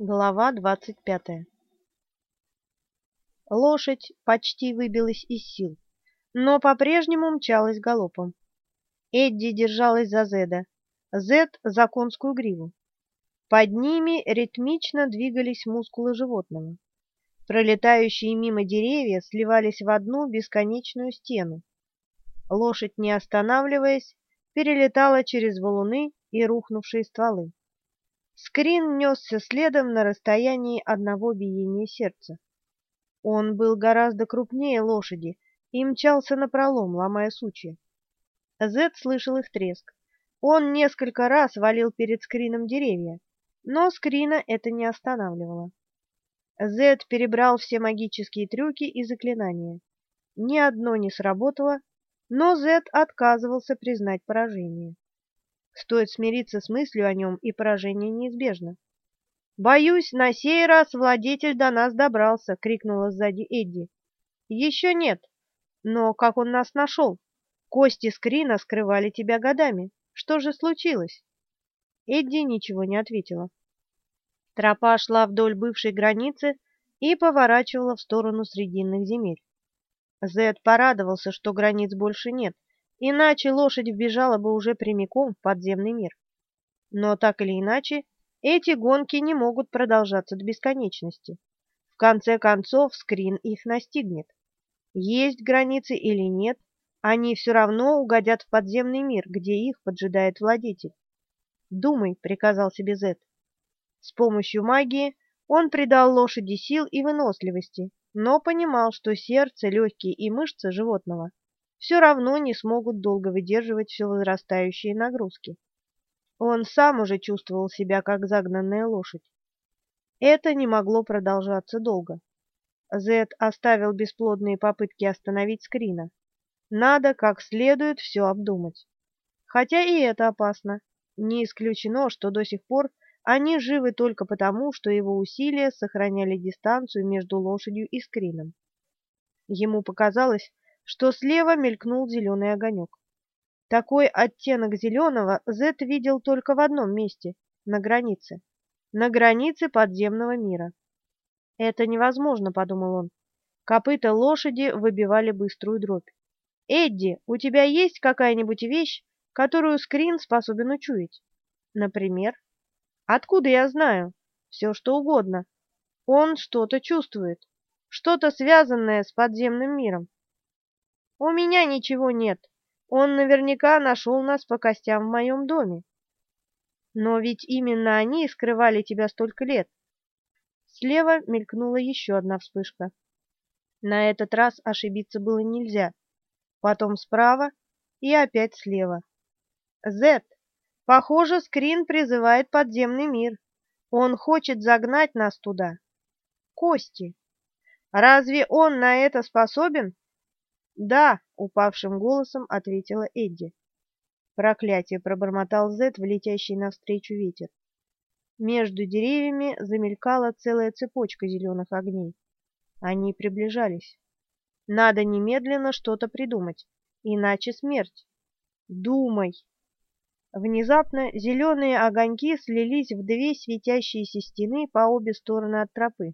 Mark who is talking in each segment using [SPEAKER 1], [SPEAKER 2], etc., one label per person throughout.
[SPEAKER 1] Глава двадцать пятая Лошадь почти выбилась из сил, но по-прежнему мчалась галопом. Эдди держалась за Зеда, Зед — за конскую гриву. Под ними ритмично двигались мускулы животного. Пролетающие мимо деревья сливались в одну бесконечную стену. Лошадь, не останавливаясь, перелетала через валуны и рухнувшие стволы. Скрин несся следом на расстоянии одного биения сердца. Он был гораздо крупнее лошади и мчался напролом, ломая сучья. Зед слышал их треск. Он несколько раз валил перед Скрином деревья, но Скрина это не останавливало. Зед перебрал все магические трюки и заклинания. Ни одно не сработало, но Зед отказывался признать поражение. Стоит смириться с мыслью о нем, и поражение неизбежно. «Боюсь, на сей раз владетель до нас добрался!» — крикнула сзади Эдди. «Еще нет. Но как он нас нашел? Кости Скрина скрывали тебя годами. Что же случилось?» Эдди ничего не ответила. Тропа шла вдоль бывшей границы и поворачивала в сторону Срединных земель. Зед порадовался, что границ больше нет, иначе лошадь вбежала бы уже прямиком в подземный мир. Но так или иначе, эти гонки не могут продолжаться до бесконечности. В конце концов, скрин их настигнет. Есть границы или нет, они все равно угодят в подземный мир, где их поджидает владетель. «Думай», — приказал себе Зет. С помощью магии он придал лошади сил и выносливости, но понимал, что сердце, легкие и мышцы животного все равно не смогут долго выдерживать все возрастающие нагрузки. Он сам уже чувствовал себя как загнанная лошадь. Это не могло продолжаться долго. Зед оставил бесплодные попытки остановить Скрина. Надо как следует все обдумать. Хотя и это опасно. Не исключено, что до сих пор они живы только потому, что его усилия сохраняли дистанцию между лошадью и Скрином. Ему показалось, что слева мелькнул зеленый огонек. Такой оттенок зеленого Зет видел только в одном месте — на границе. На границе подземного мира. «Это невозможно», — подумал он. Копыта лошади выбивали быструю дробь. «Эдди, у тебя есть какая-нибудь вещь, которую Скрин способен учуять?» «Например?» «Откуда я знаю?» «Все, что угодно. Он что-то чувствует, что-то связанное с подземным миром. У меня ничего нет. Он наверняка нашел нас по костям в моем доме. Но ведь именно они скрывали тебя столько лет. Слева мелькнула еще одна вспышка. На этот раз ошибиться было нельзя. Потом справа и опять слева. Зет, похоже, Скрин призывает подземный мир. Он хочет загнать нас туда. Кости. Разве он на это способен? «Да», — упавшим голосом ответила Эдди. «Проклятие!» — пробормотал Зет в навстречу ветер. Между деревьями замелькала целая цепочка зеленых огней. Они приближались. Надо немедленно что-то придумать, иначе смерть. Думай! Внезапно зеленые огоньки слились в две светящиеся стены по обе стороны от тропы.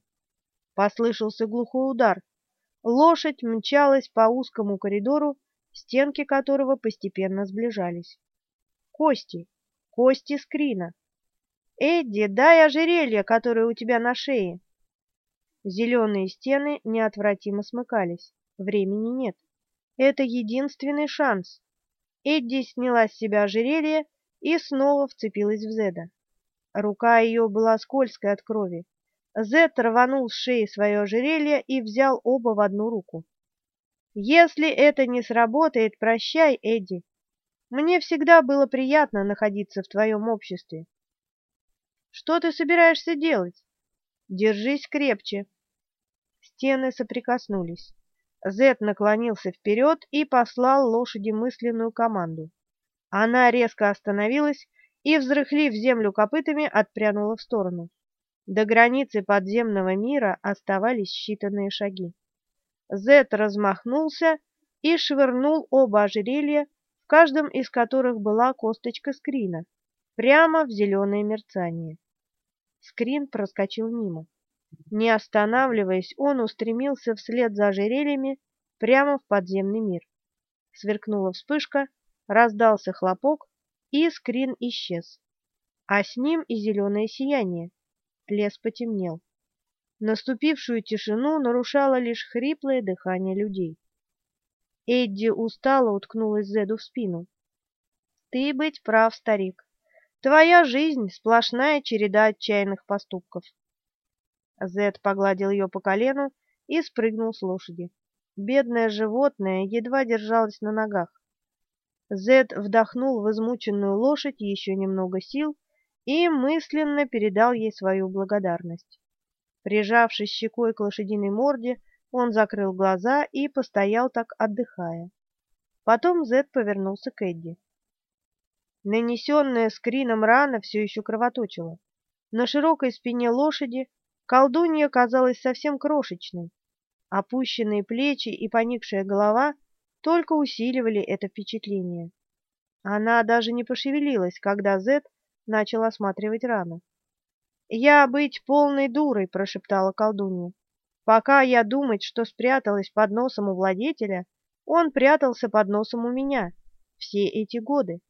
[SPEAKER 1] Послышался глухой удар — Лошадь мчалась по узкому коридору, стенки которого постепенно сближались. Кости, кости скрина. Эдди, дай ожерелье, которое у тебя на шее. Зеленые стены неотвратимо смыкались. Времени нет. Это единственный шанс. Эдди сняла с себя ожерелье и снова вцепилась в Зеда. Рука ее была скользкой от крови. Зет рванул с шеи свое ожерелье и взял оба в одну руку. «Если это не сработает, прощай, Эдди. Мне всегда было приятно находиться в твоем обществе». «Что ты собираешься делать?» «Держись крепче». Стены соприкоснулись. Зет наклонился вперед и послал лошади мысленную команду. Она резко остановилась и, взрыхлив землю копытами, отпрянула в сторону. До границы подземного мира оставались считанные шаги. Зет размахнулся и швырнул оба ожерелья, в каждом из которых была косточка скрина, прямо в зеленое мерцание. Скрин проскочил мимо. Не останавливаясь, он устремился вслед за ожерельями прямо в подземный мир. Сверкнула вспышка, раздался хлопок, и скрин исчез. А с ним и зеленое сияние. Лес потемнел. Наступившую тишину нарушало лишь хриплое дыхание людей. Эдди устало уткнулась Зеду в спину. «Ты быть прав, старик. Твоя жизнь — сплошная череда отчаянных поступков». Зед погладил ее по колену и спрыгнул с лошади. Бедное животное едва держалось на ногах. Зед вдохнул в измученную лошадь еще немного сил и мысленно передал ей свою благодарность. Прижавшись щекой к лошадиной морде, он закрыл глаза и постоял так, отдыхая. Потом Зед повернулся к Эдди. Нанесенная скрином рана все еще кровоточила. На широкой спине лошади колдунья казалась совсем крошечной, Опущенные плечи и поникшая голова только усиливали это впечатление. Она даже не пошевелилась, когда Зет начал осматривать рану. «Я быть полной дурой», — прошептала колдунья. «Пока я думать, что спряталась под носом у владетеля, он прятался под носом у меня все эти годы.